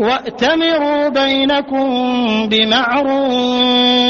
وأتمروا بينكم بمعروف.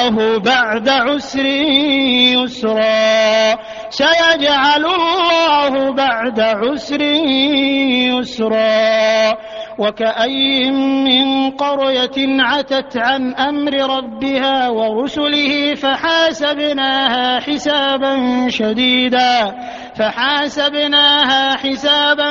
الله بعد عسر يسرا. سيجعل الله بعد عسر يسرا. وكأي من قرية عتت عن أمر ربها ورسله فحاسبناها حسابا شديدا. فحاسبناها حسابا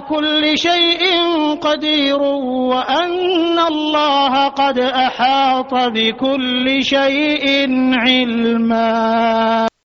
كل شيء قدير وأن الله قد أحاط بكل شيء علما.